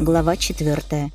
Глава четвертая.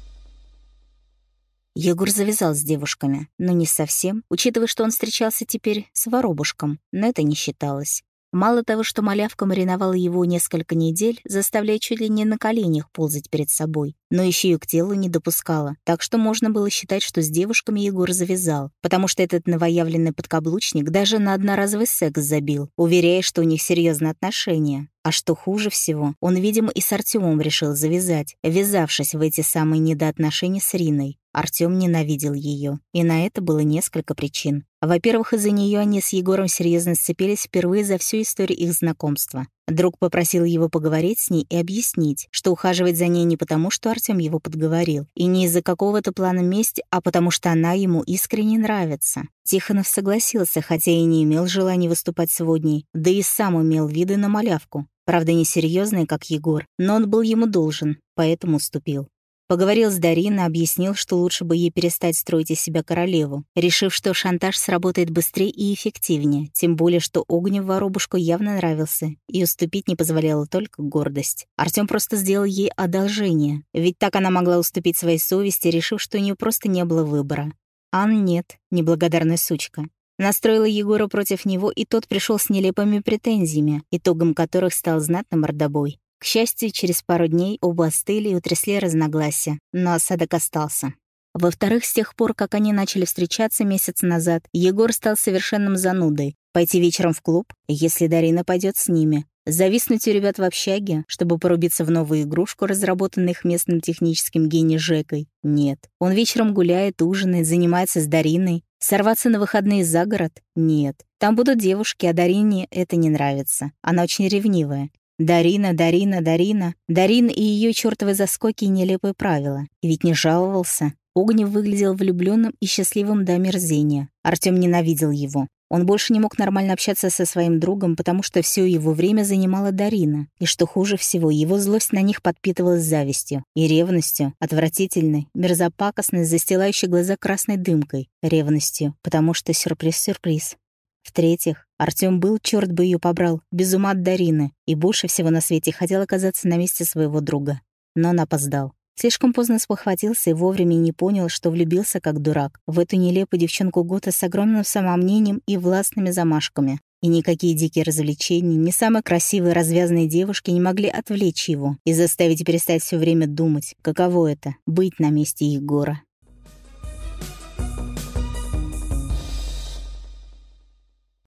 Егор завязал с девушками, но не совсем, учитывая, что он встречался теперь с воробушком, но это не считалось. Мало того, что малявка мариновала его несколько недель, заставляя чуть ли не на коленях ползать перед собой, но еще и к телу не допускала, так что можно было считать, что с девушками Егор завязал, потому что этот новоявленный подкаблучник даже на одноразовый секс забил, уверяя, что у них серьезные отношения. А что хуже всего, он, видимо, и с Артемом решил завязать, ввязавшись в эти самые недоотношения с Риной. Артем ненавидел ее, и на это было несколько причин. Во-первых, из-за нее они с Егором серьезно сцепились впервые за всю историю их знакомства. Друг попросил его поговорить с ней и объяснить, что ухаживать за ней не потому, что Артем его подговорил, и не из-за какого-то плана мести, а потому что она ему искренне нравится. Тихонов согласился, хотя и не имел желания выступать сегодня, да и сам имел виды на малявку. Правда, не серьезный, как Егор, но он был ему должен, поэтому уступил. Поговорил с Дариной, объяснил, что лучше бы ей перестать строить из себя королеву, решив, что шантаж сработает быстрее и эффективнее, тем более, что Огнев воробушку явно нравился, и уступить не позволяла только гордость. Артём просто сделал ей одолжение, ведь так она могла уступить своей совести, решив, что у нее просто не было выбора. Ан нет, неблагодарная сучка. Настроила Егора против него, и тот пришел с нелепыми претензиями, итогом которых стал знатный мордобой. К счастью, через пару дней оба остыли и утрясли разногласия, но осадок остался. Во-вторых, с тех пор, как они начали встречаться месяц назад, Егор стал совершенным занудой. Пойти вечером в клуб, если Дарина пойдет с ними. Зависнуть у ребят в общаге, чтобы порубиться в новую игрушку, разработанную их местным техническим гений Жекой. Нет. Он вечером гуляет, ужинает, занимается с Дариной. Сорваться на выходные за город? Нет. Там будут девушки, а Дарине это не нравится. Она очень ревнивая. Дарина, Дарина, Дарина. Дарин и ее чертовы заскоки и нелепые правила. И ведь не жаловался. Огнев выглядел влюбленным и счастливым до мерзения. Артем ненавидел его. Он больше не мог нормально общаться со своим другом, потому что все его время занимала Дарина. И что хуже всего, его злость на них подпитывалась завистью и ревностью, отвратительной, мерзопакостной, застилающей глаза красной дымкой. Ревностью, потому что сюрприз-сюрприз. В-третьих, Артём был, черт бы ее побрал, без ума от Дарины, и больше всего на свете хотел оказаться на месте своего друга. Но он опоздал. Слишком поздно спохватился и вовремя не понял, что влюбился как дурак в эту нелепую девчонку Гота с огромным самомнением и властными замашками. И никакие дикие развлечения, ни самые красивые развязанные девушки не могли отвлечь его и заставить перестать все время думать, каково это — быть на месте Егора.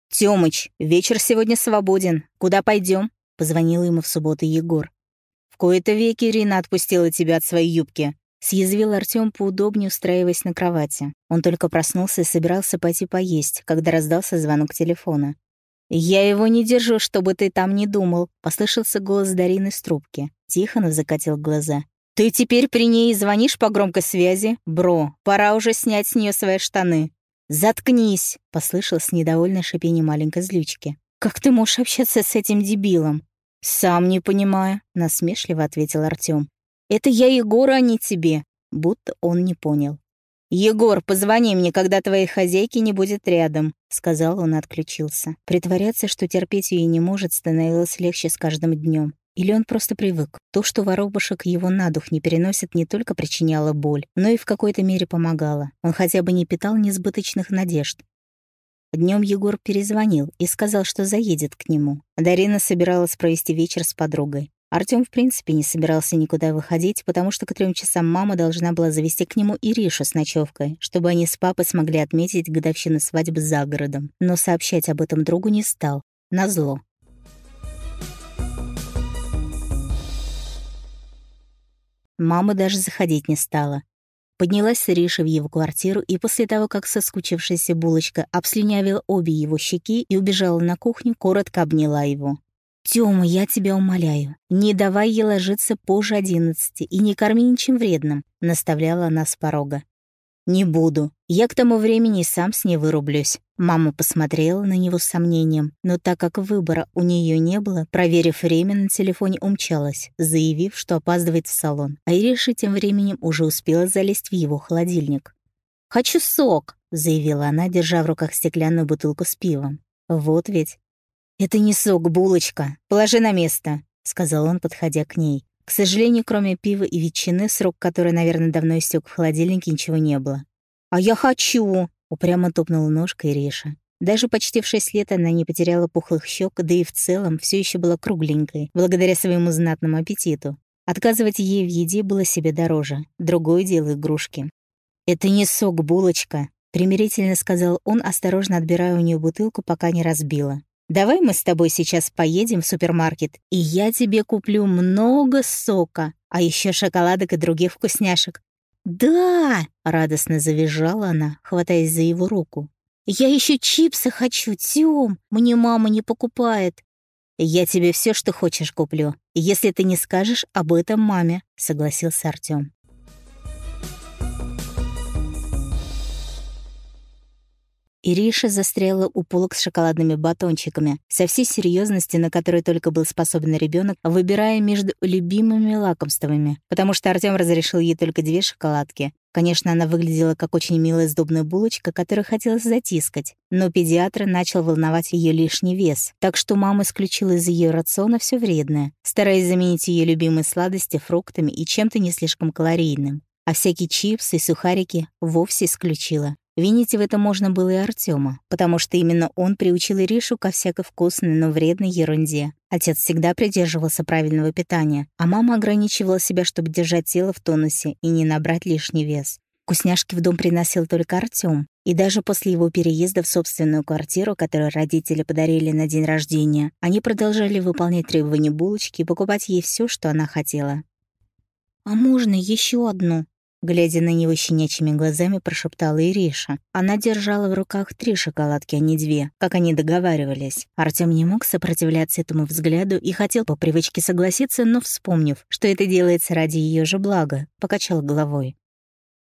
«Тёмыч, вечер сегодня свободен. Куда пойдем? позвонил ему в субботу Егор. «В кои-то веки Ирина отпустила тебя от своей юбки», — съязвил Артём, поудобнее устраиваясь на кровати. Он только проснулся и собирался пойти поесть, когда раздался звонок телефона. «Я его не держу, чтобы ты там не думал», — послышался голос Дарины с трубки. Тихонов закатил глаза. «Ты теперь при ней звонишь по громкой связи? Бро, пора уже снять с нее свои штаны». «Заткнись!» — послышалось недовольное шипение маленькой злючки. «Как ты можешь общаться с этим дебилом?» «Сам не понимаю», — насмешливо ответил Артём. «Это я Егора, а не тебе», будто он не понял. «Егор, позвони мне, когда твоей хозяйки не будет рядом», — сказал он и отключился. Притворяться, что терпеть ее не может, становилось легче с каждым днем. Или он просто привык. То, что воробушек его на дух не переносит, не только причиняло боль, но и в какой-то мере помогало. Он хотя бы не питал несбыточных надежд. Днем Егор перезвонил и сказал, что заедет к нему. Дарина собиралась провести вечер с подругой. Артём в принципе не собирался никуда выходить, потому что к трем часам мама должна была завести к нему Иришу с ночевкой, чтобы они с папой смогли отметить годовщину свадьбы за городом. Но сообщать об этом другу не стал. Назло. Мама даже заходить не стала. Поднялась с Риши в его квартиру и после того, как соскучившаяся булочка обслюнявила обе его щеки и убежала на кухню, коротко обняла его. «Тёма, я тебя умоляю, не давай ей ложиться позже одиннадцати и не корми ничем вредным», — наставляла она с порога. «Не буду. Я к тому времени сам с ней вырублюсь». Мама посмотрела на него с сомнением, но так как выбора у нее не было, проверив время на телефоне, умчалась, заявив, что опаздывает в салон. А Ириша тем временем уже успела залезть в его холодильник. «Хочу сок», — заявила она, держа в руках стеклянную бутылку с пивом. «Вот ведь». «Это не сок, булочка. Положи на место», — сказал он, подходя к ней. К сожалению, кроме пива и ветчины, срок которой, наверное, давно истек в холодильнике, ничего не было. «А я хочу!» — упрямо топнула ножкой Риша. Даже почти в шесть лет она не потеряла пухлых щек, да и в целом все еще была кругленькой, благодаря своему знатному аппетиту. Отказывать ей в еде было себе дороже. Другое дело игрушки. «Это не сок, булочка», — примирительно сказал он, осторожно отбирая у нее бутылку, пока не разбила. «Давай мы с тобой сейчас поедем в супермаркет, и я тебе куплю много сока, а еще шоколадок и других вкусняшек». «Да!» — радостно завизжала она, хватаясь за его руку. «Я еще чипсы хочу, Тём! Мне мама не покупает!» «Я тебе все, что хочешь, куплю, если ты не скажешь об этом маме», — согласился Артём. Ириша застряла у полок с шоколадными батончиками, со всей серьезности, на которой только был способен ребенок, выбирая между любимыми лакомствами, потому что Артём разрешил ей только две шоколадки. Конечно, она выглядела как очень милая сдобная булочка, которую хотелось затискать, но педиатр начал волновать ее лишний вес, так что мама исключила из ее рациона все вредное, стараясь заменить ее любимые сладости фруктами и чем-то не слишком калорийным. А всякие чипсы и сухарики вовсе исключила. Винить в этом можно было и Артема, потому что именно он приучил Иришу ко всякой вкусной, но вредной ерунде. Отец всегда придерживался правильного питания, а мама ограничивала себя, чтобы держать тело в тонусе и не набрать лишний вес. Вкусняшки в дом приносил только Артём, и даже после его переезда в собственную квартиру, которую родители подарили на день рождения, они продолжали выполнять требования булочки и покупать ей все, что она хотела. «А можно еще одну?» Глядя на него щенячьими глазами, прошептала Ириша. Она держала в руках три шоколадки, а не две, как они договаривались. Артём не мог сопротивляться этому взгляду и хотел по привычке согласиться, но, вспомнив, что это делается ради ее же блага, покачал головой.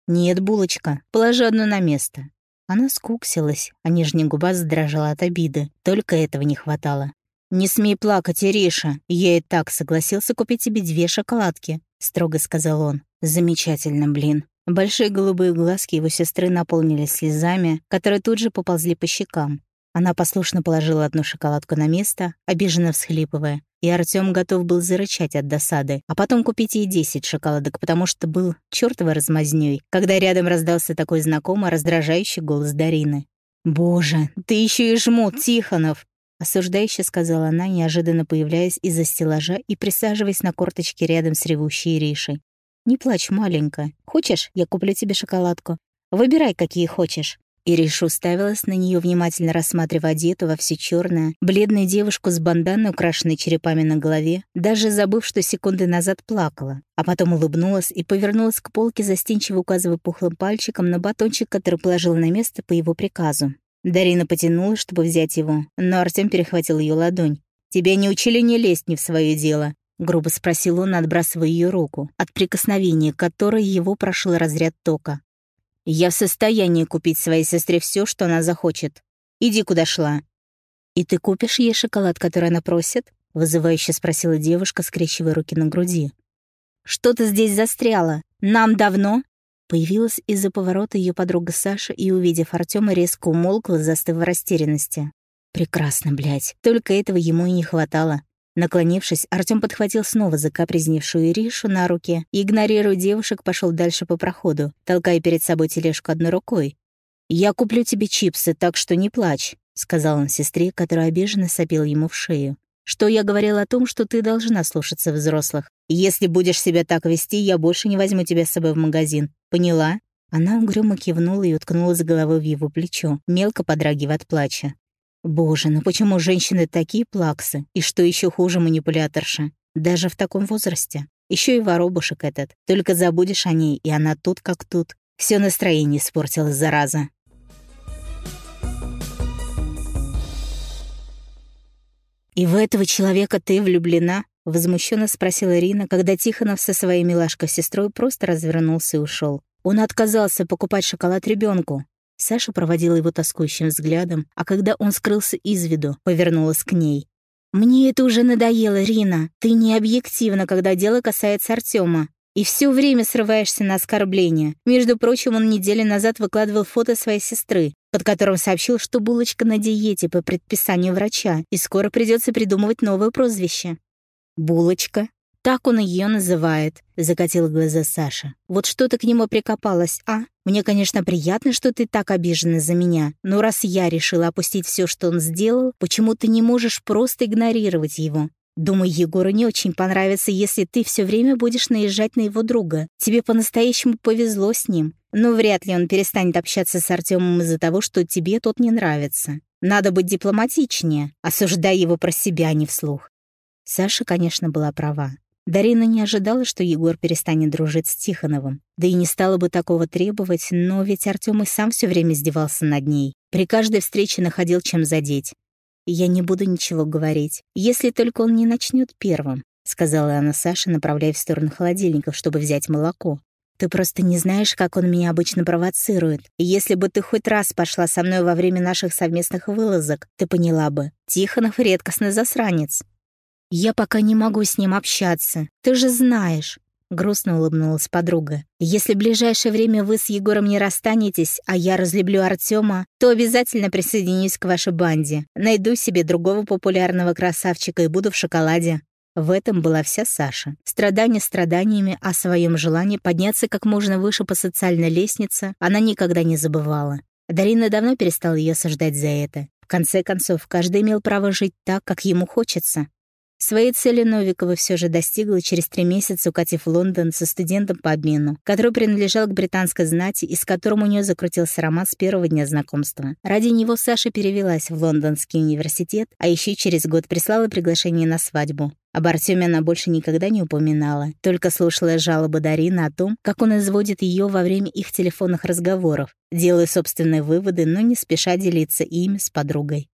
«Нет, булочка, положи одну на место». Она скуксилась, а нижняя губа задрожала от обиды. Только этого не хватало. «Не смей плакать, Ириша. Я и так согласился купить тебе две шоколадки», — строго сказал он. Замечательно, блин. Большие голубые глазки его сестры наполнились слезами, которые тут же поползли по щекам. Она послушно положила одну шоколадку на место, обиженно всхлипывая, и Артём готов был зарычать от досады, а потом купить ей 10 шоколадок, потому что был чёртовой размазнёй, когда рядом раздался такой знакомый раздражающий голос Дарины. «Боже, ты ещё и жмут, Тихонов!» Осуждающе сказала она, неожиданно появляясь из-за стеллажа и присаживаясь на корточке рядом с ревущей Ришей. «Не плачь, маленькая. Хочешь, я куплю тебе шоколадку? Выбирай, какие хочешь». Ириша уставилась на нее, внимательно рассматривая одетую во все черное, бледную девушку с банданой, украшенной черепами на голове, даже забыв, что секунды назад плакала, а потом улыбнулась и повернулась к полке, застенчиво указывая пухлым пальчиком на батончик, который положила на место по его приказу. Дарина потянула, чтобы взять его, но Артем перехватил ее ладонь. «Тебя не учили не лезть не в свое дело грубо спросил он, отбрасывая ее руку, от прикосновения которой его прошел разряд тока. «Я в состоянии купить своей сестре все, что она захочет. Иди, куда шла». «И ты купишь ей шоколад, который она просит?» — вызывающе спросила девушка, скрещивая руки на груди. «Что ты здесь застряла? Нам давно?» Появилась из-за поворота ее подруга Саша и, увидев Артема, резко умолкла, застыв в растерянности. «Прекрасно, блядь. Только этого ему и не хватало. Наклонившись, Артём подхватил снова закапризневшую Иришу на руки и, игнорируя девушек, пошел дальше по проходу, толкая перед собой тележку одной рукой. «Я куплю тебе чипсы, так что не плачь», — сказал он сестре, которая обиженно сопела ему в шею. «Что я говорил о том, что ты должна слушаться взрослых. Если будешь себя так вести, я больше не возьму тебя с собой в магазин. Поняла?» Она угрюмо кивнула и уткнулась головой в его плечо, мелко подрагивая от плача. Боже, ну почему женщины такие плаксы? И что еще хуже манипуляторша? Даже в таком возрасте. Еще и воробушек этот. Только забудешь о ней, и она тут как тут. Все настроение испортилось, зараза. «И в этого человека ты влюблена?» — возмущенно спросила Рина, когда Тихонов со своей милашкой-сестрой просто развернулся и ушел. Он отказался покупать шоколад ребенку. Саша проводила его тоскующим взглядом, а когда он скрылся из виду, повернулась к ней. «Мне это уже надоело, Рина. Ты не объективна, когда дело касается Артема. И все время срываешься на оскорбление. Между прочим, он неделю назад выкладывал фото своей сестры, под которым сообщил, что булочка на диете по предписанию врача, и скоро придется придумывать новое прозвище. «Булочка?» Так он ее называет», — закатил глаза Саша. «Вот что ты к нему прикопалась, а? Мне, конечно, приятно, что ты так обижена за меня, но раз я решила опустить все, что он сделал, почему ты не можешь просто игнорировать его? Думаю, Егору не очень понравится, если ты все время будешь наезжать на его друга. Тебе по-настоящему повезло с ним. Но вряд ли он перестанет общаться с Артемом из-за того, что тебе тот не нравится. Надо быть дипломатичнее, осуждай его про себя, а не вслух. Саша, конечно, была права. Дарина не ожидала, что Егор перестанет дружить с Тихоновым. Да и не стала бы такого требовать, но ведь Артём и сам все время издевался над ней. При каждой встрече находил чем задеть. «Я не буду ничего говорить, если только он не начнет первым», сказала она Саше, направляя в сторону холодильников, чтобы взять молоко. «Ты просто не знаешь, как он меня обычно провоцирует. Если бы ты хоть раз пошла со мной во время наших совместных вылазок, ты поняла бы, Тихонов редкостный засранец. «Я пока не могу с ним общаться, ты же знаешь», — грустно улыбнулась подруга. «Если в ближайшее время вы с Егором не расстанетесь, а я разлюблю Артема, то обязательно присоединюсь к вашей банде. Найду себе другого популярного красавчика и буду в шоколаде». В этом была вся Саша. Страдания страданиями, о своем желании подняться как можно выше по социальной лестнице она никогда не забывала. Дарина давно перестала ее осуждать за это. В конце концов, каждый имел право жить так, как ему хочется. Своей цели Новикова все же достигла через три месяца, укатив в Лондон со студентом по обмену, который принадлежал к британской знати и с которым у нее закрутился роман с первого дня знакомства. Ради него Саша перевелась в Лондонский университет, а еще через год прислала приглашение на свадьбу. Об Артеме она больше никогда не упоминала, только слушала жалобы Дарины о том, как он изводит ее во время их телефонных разговоров, делая собственные выводы, но не спеша делиться ими с подругой.